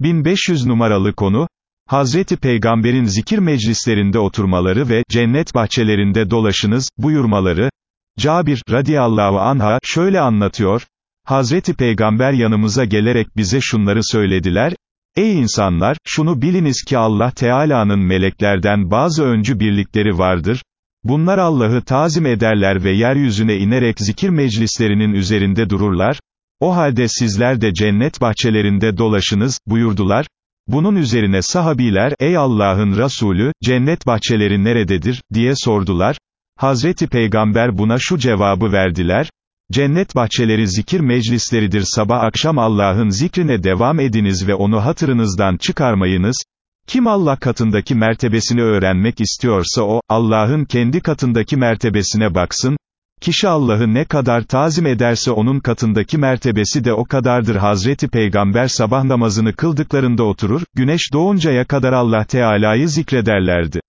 1500 numaralı konu, Hazreti Peygamber'in zikir meclislerinde oturmaları ve cennet bahçelerinde dolaşınız, buyurmaları, Cabir, radiyallahu anha, şöyle anlatıyor, Hazreti Peygamber yanımıza gelerek bize şunları söylediler, Ey insanlar, şunu biliniz ki Allah Teala'nın meleklerden bazı öncü birlikleri vardır, bunlar Allah'ı tazim ederler ve yeryüzüne inerek zikir meclislerinin üzerinde dururlar, o halde sizler de cennet bahçelerinde dolaşınız, buyurdular, bunun üzerine sahabiler, ey Allah'ın Resulü, cennet bahçeleri nerededir, diye sordular, Hazreti Peygamber buna şu cevabı verdiler, Cennet bahçeleri zikir meclisleridir. Sabah akşam Allah'ın zikrine devam ediniz ve onu hatırınızdan çıkarmayınız, kim Allah katındaki mertebesini öğrenmek istiyorsa o, Allah'ın kendi katındaki mertebesine baksın, kişi Allah'ı ne kadar tazim ederse onun katındaki mertebesi de o kadardır Hazreti Peygamber sabah namazını kıldıklarında oturur, güneş doğuncaya kadar Allah Teala'yı zikrederlerdi.